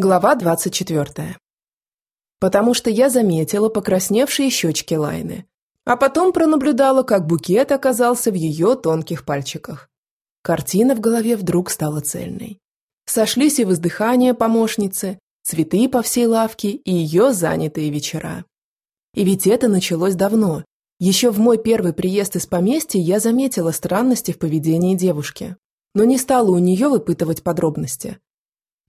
Глава 24. Потому что я заметила покрасневшие щечки Лайны, а потом пронаблюдала, как букет оказался в ее тонких пальчиках. Картина в голове вдруг стала цельной. Сошлись и воздыхания помощницы, цветы по всей лавке и ее занятые вечера. И ведь это началось давно. Еще в мой первый приезд из поместья я заметила странности в поведении девушки, но не стала у нее выпытывать подробности –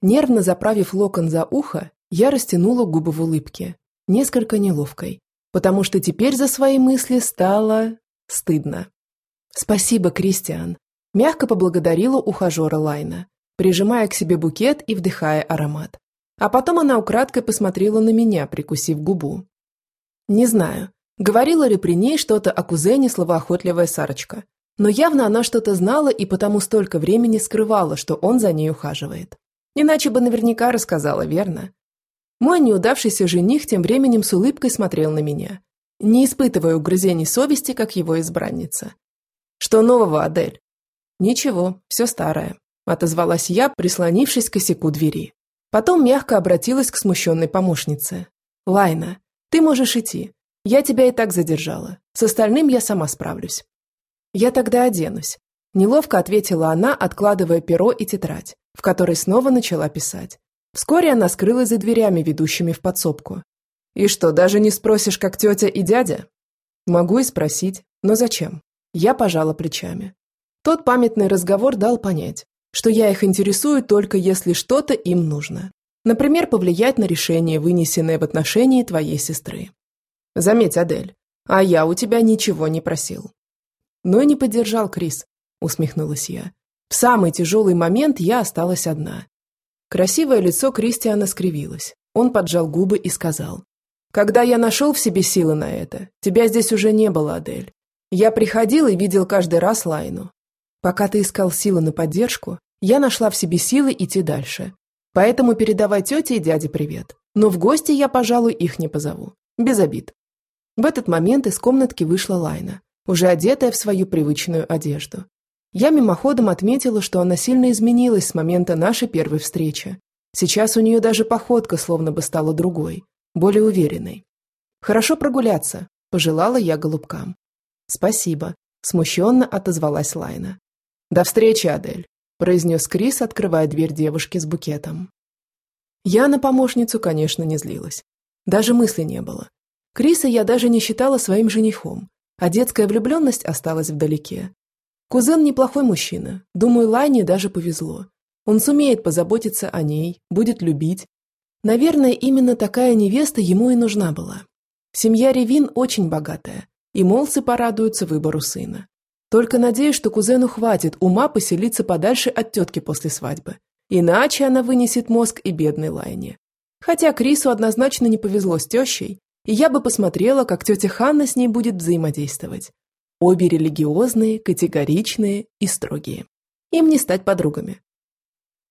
Нервно заправив локон за ухо, я растянула губы в улыбке, несколько неловкой, потому что теперь за свои мысли стало стыдно. «Спасибо, Кристиан», – мягко поблагодарила ухажера Лайна, прижимая к себе букет и вдыхая аромат. А потом она украдкой посмотрела на меня, прикусив губу. Не знаю, говорила ли при ней что-то о кузене словоохотливая Сарочка, но явно она что-то знала и потому столько времени скрывала, что он за ней ухаживает. Иначе бы наверняка рассказала, верно? Мой неудавшийся жених тем временем с улыбкой смотрел на меня, не испытывая угрызений совести, как его избранница. «Что нового, Адель?» «Ничего, все старое», – отозвалась я, прислонившись к косяку двери. Потом мягко обратилась к смущенной помощнице. «Лайна, ты можешь идти. Я тебя и так задержала. С остальным я сама справлюсь». «Я тогда оденусь», – неловко ответила она, откладывая перо и тетрадь в которой снова начала писать. Вскоре она скрылась за дверями, ведущими в подсобку. «И что, даже не спросишь, как тетя и дядя?» «Могу и спросить, но зачем?» Я пожала плечами. Тот памятный разговор дал понять, что я их интересую только если что-то им нужно. Например, повлиять на решение, вынесенное в отношении твоей сестры. Заметь, Адель, а я у тебя ничего не просил. Но не поддержал Крис, усмехнулась я. В самый тяжелый момент я осталась одна. Красивое лицо Кристиана скривилось. Он поджал губы и сказал. «Когда я нашел в себе силы на это, тебя здесь уже не было, Адель. Я приходил и видел каждый раз Лайну. Пока ты искал силы на поддержку, я нашла в себе силы идти дальше. Поэтому передавай тете и дяде привет. Но в гости я, пожалуй, их не позову. Без обид». В этот момент из комнатки вышла Лайна, уже одетая в свою привычную одежду. Я мимоходом отметила, что она сильно изменилась с момента нашей первой встречи. Сейчас у нее даже походка словно бы стала другой, более уверенной. «Хорошо прогуляться», – пожелала я голубкам. «Спасибо», – смущенно отозвалась Лайна. «До встречи, Адель», – произнес Крис, открывая дверь девушки с букетом. Я на помощницу, конечно, не злилась. Даже мысли не было. Криса я даже не считала своим женихом, а детская влюбленность осталась вдалеке. Кузен неплохой мужчина. Думаю, Лайне даже повезло. Он сумеет позаботиться о ней, будет любить. Наверное, именно такая невеста ему и нужна была. Семья Ревин очень богатая, и молцы порадуются выбору сына. Только надеюсь, что кузену хватит ума поселиться подальше от тетки после свадьбы. Иначе она вынесет мозг и бедной Лайне. Хотя Крису однозначно не повезло с тещей, и я бы посмотрела, как тетя Ханна с ней будет взаимодействовать. Обе религиозные, категоричные и строгие. Им не стать подругами.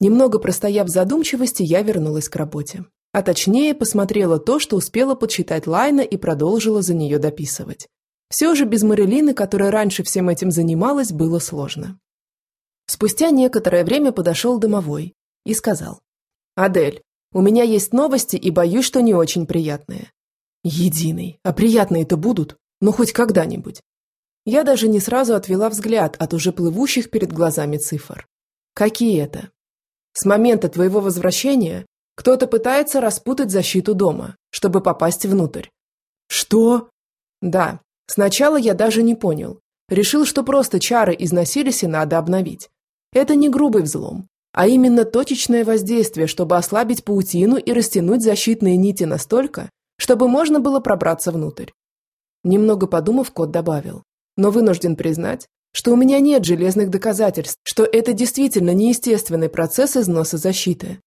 Немного простояв задумчивости, я вернулась к работе. А точнее, посмотрела то, что успела подсчитать Лайна и продолжила за нее дописывать. Все же без Марилины, которая раньше всем этим занималась, было сложно. Спустя некоторое время подошел домовой и сказал. «Адель, у меня есть новости и боюсь, что не очень приятные». «Единый, а приятные-то будут? Ну, хоть когда-нибудь. Я даже не сразу отвела взгляд от уже плывущих перед глазами цифр. Какие это? С момента твоего возвращения кто-то пытается распутать защиту дома, чтобы попасть внутрь. Что? Да. Сначала я даже не понял. Решил, что просто чары износились и надо обновить. Это не грубый взлом, а именно точечное воздействие, чтобы ослабить паутину и растянуть защитные нити настолько, чтобы можно было пробраться внутрь. Немного подумав, кот добавил но вынужден признать, что у меня нет железных доказательств, что это действительно неестественный процесс износа защиты.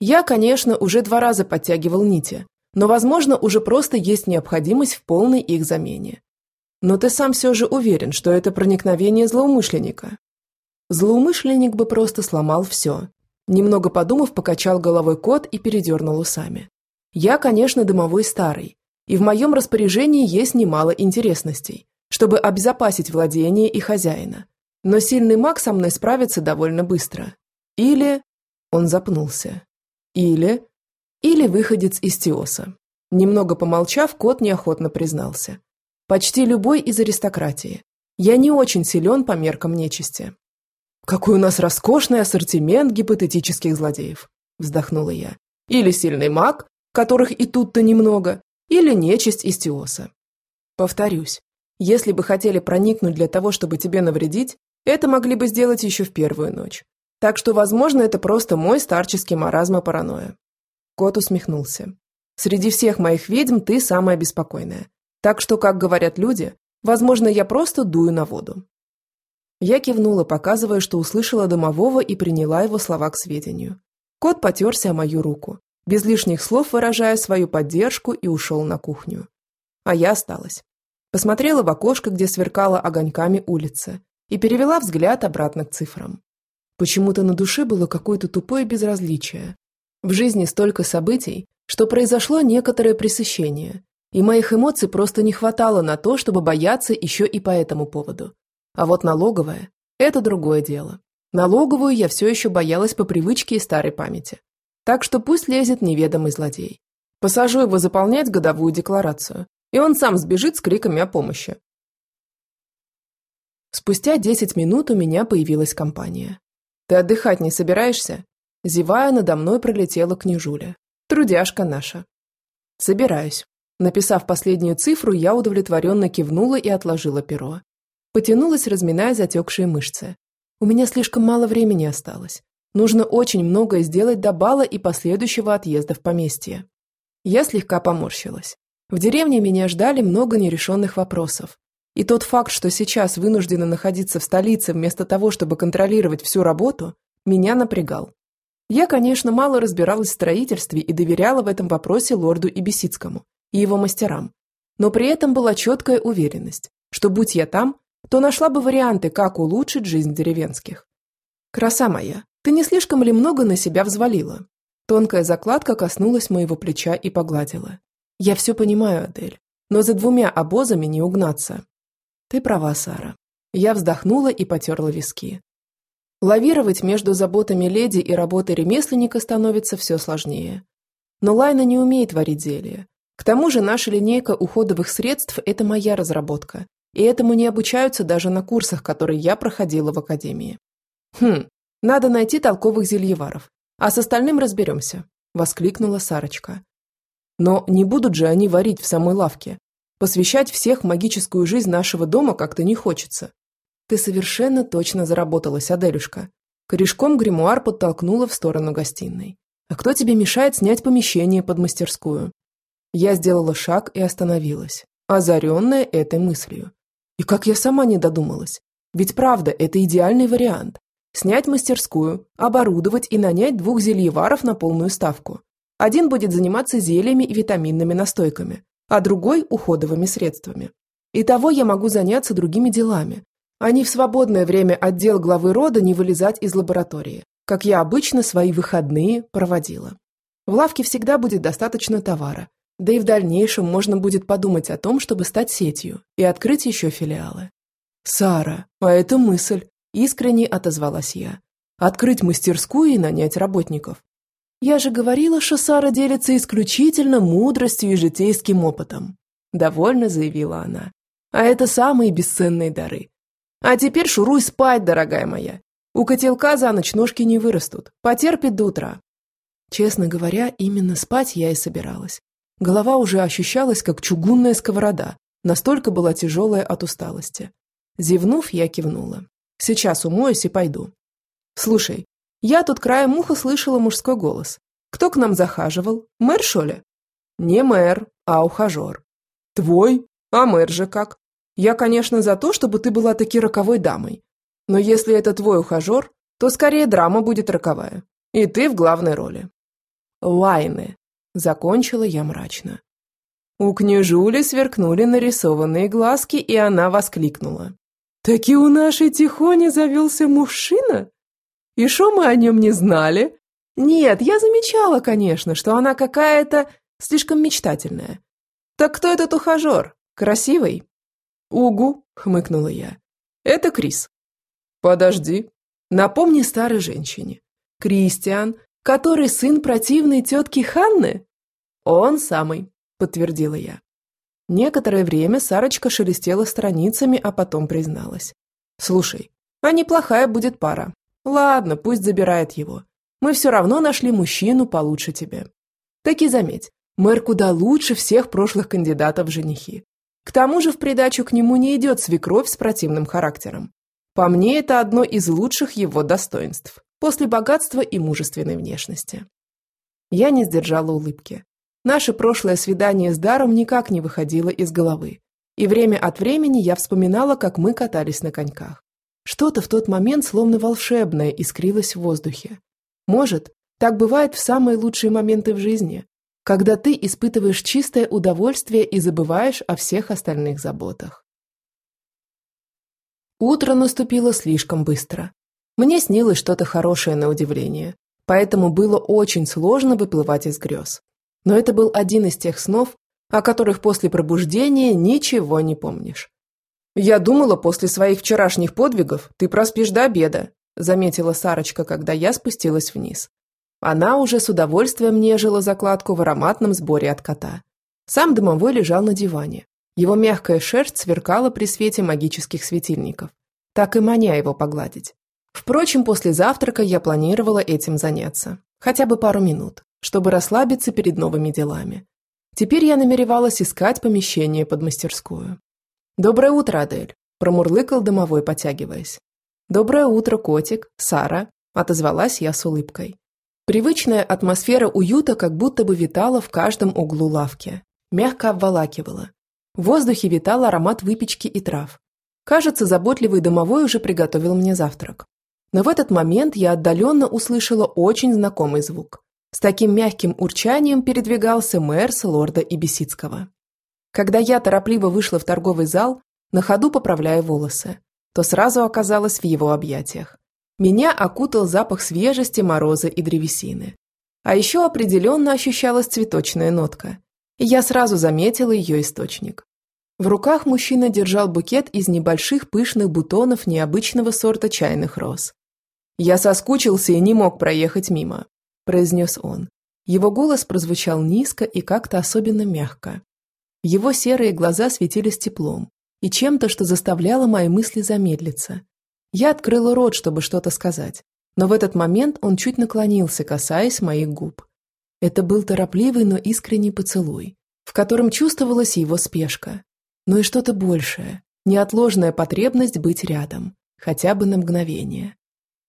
Я, конечно, уже два раза подтягивал нити, но, возможно, уже просто есть необходимость в полной их замене. Но ты сам все же уверен, что это проникновение злоумышленника. Злоумышленник бы просто сломал все. Немного подумав, покачал головой кот и передернул усами. Я, конечно, дымовой старый, и в моем распоряжении есть немало интересностей, чтобы обезопасить владение и хозяина. Но сильный маг со мной справится довольно быстро. Или... Он запнулся. Или... Или выходец из Теоса. Немного помолчав, кот неохотно признался. Почти любой из аристократии. Я не очень силен по меркам нечисти. «Какой у нас роскошный ассортимент гипотетических злодеев!» – вздохнула я. «Или сильный маг, которых и тут-то немного, или нечисть из Теоса. Повторюсь, если бы хотели проникнуть для того, чтобы тебе навредить, это могли бы сделать еще в первую ночь. Так что, возможно, это просто мой старческий маразм и паранойя». Кот усмехнулся. «Среди всех моих ведьм ты самая беспокойная. Так что, как говорят люди, возможно, я просто дую на воду». Я кивнула, показывая, что услышала домового и приняла его слова к сведению. Кот потерся о мою руку, без лишних слов выражая свою поддержку и ушел на кухню. А я осталась. Посмотрела в окошко, где сверкала огоньками улица, и перевела взгляд обратно к цифрам. Почему-то на душе было какое-то тупое безразличие. В жизни столько событий, что произошло некоторое пресыщение, и моих эмоций просто не хватало на то, чтобы бояться еще и по этому поводу. А вот налоговая – это другое дело. Налоговую я все еще боялась по привычке и старой памяти. Так что пусть лезет неведомый злодей. Посажу его заполнять годовую декларацию, и он сам сбежит с криками о помощи. Спустя 10 минут у меня появилась компания. «Ты отдыхать не собираешься?» Зевая, надо мной пролетела княжуля. «Трудяшка наша». «Собираюсь». Написав последнюю цифру, я удовлетворенно кивнула и отложила перо. Потянулась, разминая затекшие мышцы. У меня слишком мало времени осталось. Нужно очень многое сделать до бала и последующего отъезда в поместье. Я слегка поморщилась. В деревне меня ждали много нерешенных вопросов. И тот факт, что сейчас вынуждена находиться в столице вместо того, чтобы контролировать всю работу, меня напрягал. Я, конечно, мало разбиралась в строительстве и доверяла в этом вопросе лорду Ибисицкому и его мастерам. Но при этом была четкая уверенность, что будь я там, то нашла бы варианты, как улучшить жизнь деревенских. «Краса моя, ты не слишком ли много на себя взвалила?» Тонкая закладка коснулась моего плеча и погладила. «Я все понимаю, Адель, но за двумя обозами не угнаться». «Ты права, Сара». Я вздохнула и потерла виски. Лавировать между заботами леди и работой ремесленника становится все сложнее. Но Лайна не умеет варить зелья. К тому же наша линейка уходовых средств – это моя разработка, и этому не обучаются даже на курсах, которые я проходила в академии. Хм, надо найти толковых зельеваров, а с остальным разберемся, воскликнула Сарочка. Но не будут же они варить в самой лавке. Посвящать всех магическую жизнь нашего дома как-то не хочется. Ты совершенно точно заработалась, Аделюшка. Корешком гримуар подтолкнула в сторону гостиной. А кто тебе мешает снять помещение под мастерскую? Я сделала шаг и остановилась, озаренная этой мыслью. И как я сама не додумалась. Ведь правда, это идеальный вариант. Снять мастерскую, оборудовать и нанять двух зельеваров на полную ставку. Один будет заниматься зельями и витаминными настойками, а другой – уходовыми средствами. Итого я могу заняться другими делами, а не в свободное время отдел главы рода не вылезать из лаборатории, как я обычно свои выходные проводила. В лавке всегда будет достаточно товара, да и в дальнейшем можно будет подумать о том, чтобы стать сетью и открыть еще филиалы. «Сара, а это мысль!» – искренне отозвалась я. «Открыть мастерскую и нанять работников. Я же говорила, что Сара делится исключительно мудростью и житейским опытом», – довольно заявила она. «А это самые бесценные дары. А теперь шуруй спать, дорогая моя. У котелка за ночь ножки не вырастут, потерпит до утра». Честно говоря, именно спать я и собиралась. Голова уже ощущалась, как чугунная сковорода, настолько была тяжелая от усталости. Зевнув, я кивнула. «Сейчас умоюсь и пойду». «Слушай, я тут краем уха слышала мужской голос. Кто к нам захаживал? Мэр, что ли?» «Не мэр, а ухажер». «Твой? А мэр же как? Я, конечно, за то, чтобы ты была таки роковой дамой. Но если это твой ухажер, то скорее драма будет роковая. И ты в главной роли». «Лайны», Закончила я мрачно. У княжули сверкнули нарисованные глазки, и она воскликнула. «Таки у нашей Тихони завелся мужчина? И шо мы о нем не знали? Нет, я замечала, конечно, что она какая-то слишком мечтательная. Так кто этот ухажер? Красивый?» «Угу», — хмыкнула я. «Это Крис». «Подожди. Напомни старой женщине. Кристиан Который сын противной тетки Ханны? Он самый, подтвердила я. Некоторое время Сарочка шелестела страницами, а потом призналась. Слушай, а неплохая будет пара. Ладно, пусть забирает его. Мы все равно нашли мужчину получше тебя. Так и заметь, мэр куда лучше всех прошлых кандидатов в женихи. К тому же в придачу к нему не идет свекровь с противным характером. По мне, это одно из лучших его достоинств, после богатства и мужественной внешности. Я не сдержала улыбки. Наше прошлое свидание с Даром никак не выходило из головы. И время от времени я вспоминала, как мы катались на коньках. Что-то в тот момент словно волшебное искрилось в воздухе. Может, так бывает в самые лучшие моменты в жизни, когда ты испытываешь чистое удовольствие и забываешь о всех остальных заботах. Утро наступило слишком быстро. Мне снилось что-то хорошее на удивление, поэтому было очень сложно выплывать из грез. Но это был один из тех снов, о которых после пробуждения ничего не помнишь. «Я думала, после своих вчерашних подвигов ты проспишь до обеда», заметила Сарочка, когда я спустилась вниз. Она уже с удовольствием нежила закладку в ароматном сборе от кота. Сам домовой лежал на диване. Его мягкая шерсть сверкала при свете магических светильников. Так и маня его погладить. Впрочем, после завтрака я планировала этим заняться. Хотя бы пару минут, чтобы расслабиться перед новыми делами. Теперь я намеревалась искать помещение под мастерскую. «Доброе утро, Адель», – промурлыкал домовой, потягиваясь. «Доброе утро, котик, Сара», – отозвалась я с улыбкой. Привычная атмосфера уюта как будто бы витала в каждом углу лавки. Мягко обволакивала. В воздухе витал аромат выпечки и трав. Кажется, заботливый домовой уже приготовил мне завтрак. Но в этот момент я отдаленно услышала очень знакомый звук. С таким мягким урчанием передвигался мэр с лорда Ибисицкого. Когда я торопливо вышла в торговый зал, на ходу поправляя волосы, то сразу оказалась в его объятиях. Меня окутал запах свежести, мороза и древесины. А еще определенно ощущалась цветочная нотка. И я сразу заметила ее источник. В руках мужчина держал букет из небольших пышных бутонов необычного сорта чайных роз. «Я соскучился и не мог проехать мимо», – произнес он. Его голос прозвучал низко и как-то особенно мягко. Его серые глаза светились теплом и чем-то, что заставляло мои мысли замедлиться. Я открыла рот, чтобы что-то сказать, но в этот момент он чуть наклонился, касаясь моих губ. Это был торопливый, но искренний поцелуй, в котором чувствовалась его спешка, но и что-то большее, неотложная потребность быть рядом, хотя бы на мгновение.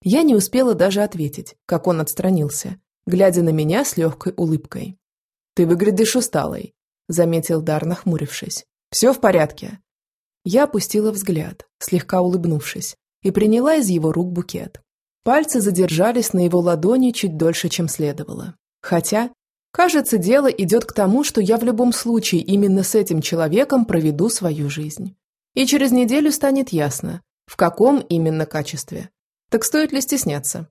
Я не успела даже ответить, как он отстранился, глядя на меня с легкой улыбкой. «Ты выглядишь усталой», – заметил Дар, нахмурившись. «Все в порядке?» Я опустила взгляд, слегка улыбнувшись, и приняла из его рук букет. Пальцы задержались на его ладони чуть дольше, чем следовало. Хотя, кажется, дело идет к тому, что я в любом случае именно с этим человеком проведу свою жизнь. И через неделю станет ясно, в каком именно качестве. Так стоит ли стесняться?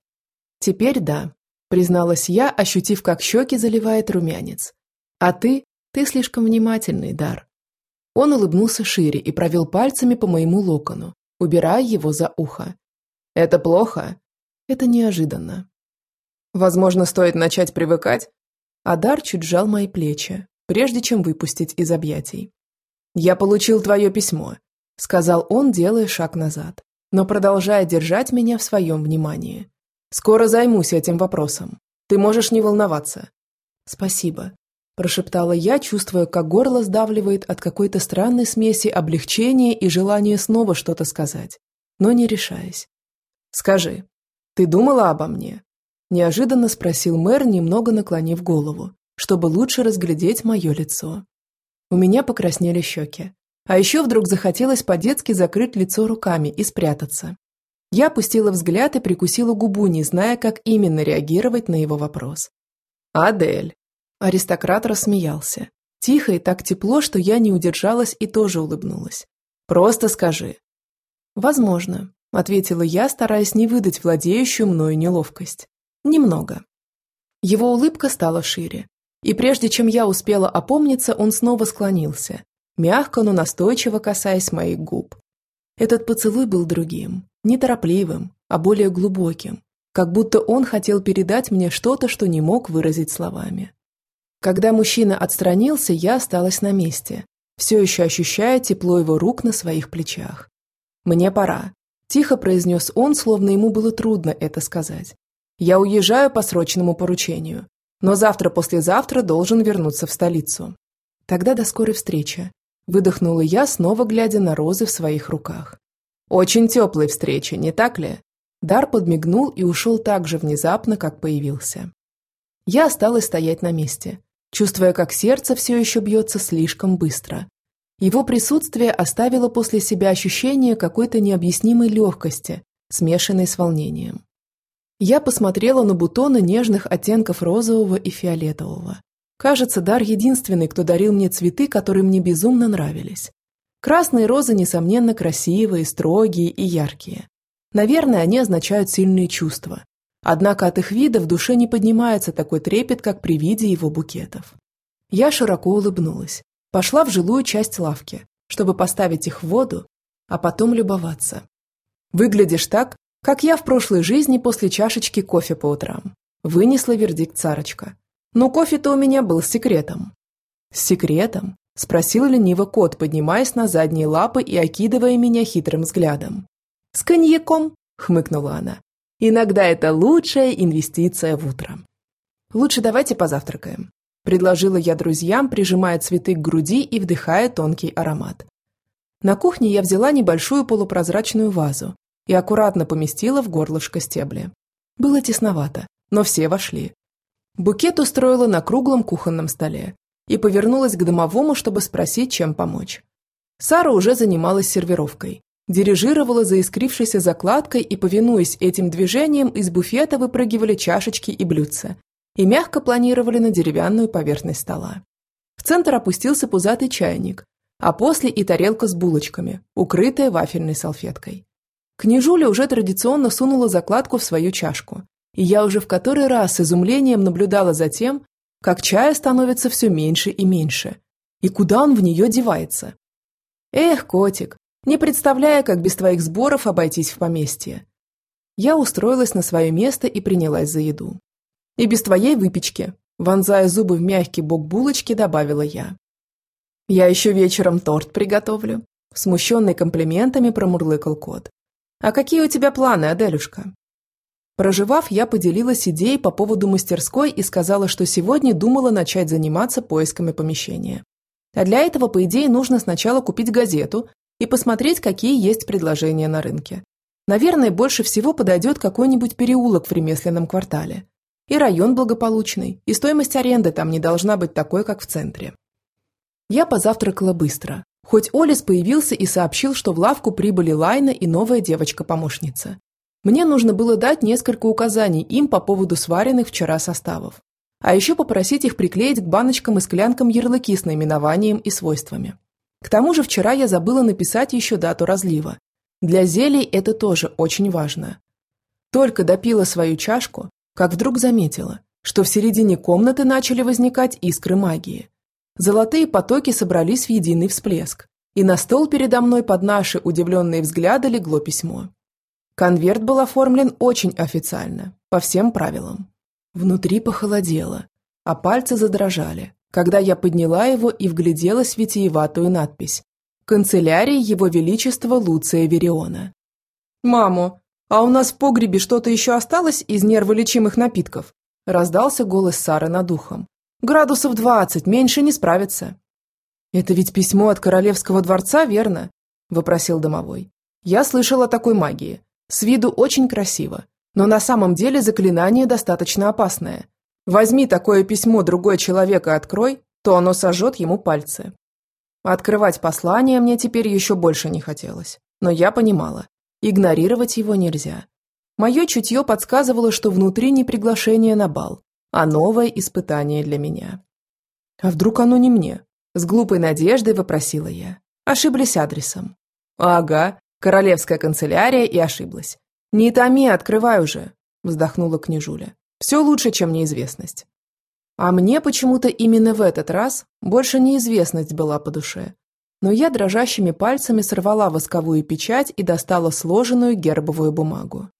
Теперь да, призналась я, ощутив, как щеки заливает румянец. А ты ты слишком внимательный, Дар. Он улыбнулся шире и провел пальцами по моему локону, убирая его за ухо. Это плохо? Это неожиданно. Возможно, стоит начать привыкать? Адар чуть сжал мои плечи, прежде чем выпустить из объятий. «Я получил твое письмо», — сказал он, делая шаг назад, но продолжая держать меня в своем внимании. «Скоро займусь этим вопросом. Ты можешь не волноваться». «Спасибо», Прошептала я, чувствуя, как горло сдавливает от какой-то странной смеси облегчения и желания снова что-то сказать, но не решаясь. «Скажи, ты думала обо мне?» Неожиданно спросил мэр, немного наклонив голову, чтобы лучше разглядеть мое лицо. У меня покраснели щеки. А еще вдруг захотелось по-детски закрыть лицо руками и спрятаться. Я опустила взгляд и прикусила губу, не зная, как именно реагировать на его вопрос. «Адель», Аристократ рассмеялся. Тихо и так тепло, что я не удержалась и тоже улыбнулась. «Просто скажи». «Возможно», – ответила я, стараясь не выдать владеющую мною неловкость. «Немного». Его улыбка стала шире. И прежде чем я успела опомниться, он снова склонился, мягко, но настойчиво касаясь моих губ. Этот поцелуй был другим, неторопливым, а более глубоким. как будто он хотел передать мне что-то, что не мог выразить словами. Когда мужчина отстранился, я осталась на месте, все еще ощущая тепло его рук на своих плечах. «Мне пора», – тихо произнес он, словно ему было трудно это сказать. «Я уезжаю по срочному поручению, но завтра-послезавтра должен вернуться в столицу. Тогда до скорой встречи», – выдохнула я, снова глядя на розы в своих руках. «Очень теплой встречи, не так ли?» Дар подмигнул и ушел так же внезапно, как появился. Я осталась стоять на месте, чувствуя, как сердце все еще бьется слишком быстро. Его присутствие оставило после себя ощущение какой-то необъяснимой легкости, смешанной с волнением. Я посмотрела на бутоны нежных оттенков розового и фиолетового. Кажется, Дар единственный, кто дарил мне цветы, которые мне безумно нравились. Красные розы, несомненно, красивые, строгие и яркие. Наверное, они означают сильные чувства. Однако от их вида в душе не поднимается такой трепет, как при виде его букетов. Я широко улыбнулась. Пошла в жилую часть лавки, чтобы поставить их в воду, а потом любоваться. «Выглядишь так, как я в прошлой жизни после чашечки кофе по утрам», вынесла вердикт царочка. «Но кофе-то у меня был с секретом». «С секретом?» – спросил лениво кот, поднимаясь на задние лапы и окидывая меня хитрым взглядом. «С коньяком», – хмыкнула она. «Иногда это лучшая инвестиция в утро». «Лучше давайте позавтракаем», – предложила я друзьям, прижимая цветы к груди и вдыхая тонкий аромат. На кухне я взяла небольшую полупрозрачную вазу и аккуратно поместила в горлышко стебли. Было тесновато, но все вошли. Букет устроила на круглом кухонном столе и повернулась к домовому, чтобы спросить, чем помочь. Сара уже занималась сервировкой, дирижировала заискрившейся закладкой и, повинуясь этим движениям, из буфета выпрыгивали чашечки и блюдца и мягко планировали на деревянную поверхность стола. В центр опустился пузатый чайник, а после и тарелка с булочками, укрытая вафельной салфеткой. Княжуля уже традиционно сунула закладку в свою чашку, и я уже в который раз с изумлением наблюдала за тем, как чая становится все меньше и меньше, и куда он в нее девается. Эх, котик, не представляя, как без твоих сборов обойтись в поместье. Я устроилась на свое место и принялась за еду. И без твоей выпечки, вонзая зубы в мягкий бок булочки, добавила я. Я еще вечером торт приготовлю. Смущенный комплиментами промурлыкал кот. А какие у тебя планы, Аделюшка? Проживав, я поделилась идеей по поводу мастерской и сказала, что сегодня думала начать заниматься поисками помещения. А для этого, по идее, нужно сначала купить газету и посмотреть, какие есть предложения на рынке. Наверное, больше всего подойдет какой-нибудь переулок в ремесленном квартале. И район благополучный, и стоимость аренды там не должна быть такой, как в центре. Я позавтракала быстро, хоть Олес появился и сообщил, что в лавку прибыли Лайна и новая девочка-помощница. Мне нужно было дать несколько указаний им по поводу сваренных вчера составов. А еще попросить их приклеить к баночкам и склянкам ярлыки с наименованием и свойствами. К тому же вчера я забыла написать еще дату разлива. Для зелий это тоже очень важно. Только допила свою чашку, как вдруг заметила, что в середине комнаты начали возникать искры магии. Золотые потоки собрались в единый всплеск, и на стол передо мной под наши удивленные взгляды легло письмо. Конверт был оформлен очень официально, по всем правилам. Внутри похолодело, а пальцы задрожали, когда я подняла его и вгляделась в витиеватую надпись «Канцелярия Его Величества Луция Вериона». «Маму, а у нас в погребе что-то еще осталось из нерволечимых напитков?» раздался голос Сары над ухом. «Градусов двадцать, меньше не справится». «Это ведь письмо от королевского дворца, верно?» – вопросил домовой. «Я слышал о такой магии. С виду очень красиво, но на самом деле заклинание достаточно опасное. Возьми такое письмо другой человек и открой, то оно сожжет ему пальцы. Открывать послание мне теперь еще больше не хотелось, но я понимала, игнорировать его нельзя. Мое чутье подсказывало, что внутри не приглашение на бал, а новое испытание для меня. А вдруг оно не мне? С глупой надеждой вопросила я. Ошиблись адресом. Ага, королевская канцелярия и ошиблась. Не томи, открывай уже, вздохнула княжуля. Все лучше, чем неизвестность. А мне почему-то именно в этот раз больше неизвестность была по душе. Но я дрожащими пальцами сорвала восковую печать и достала сложенную гербовую бумагу.